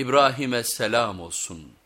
İbrahim'e selam olsun.''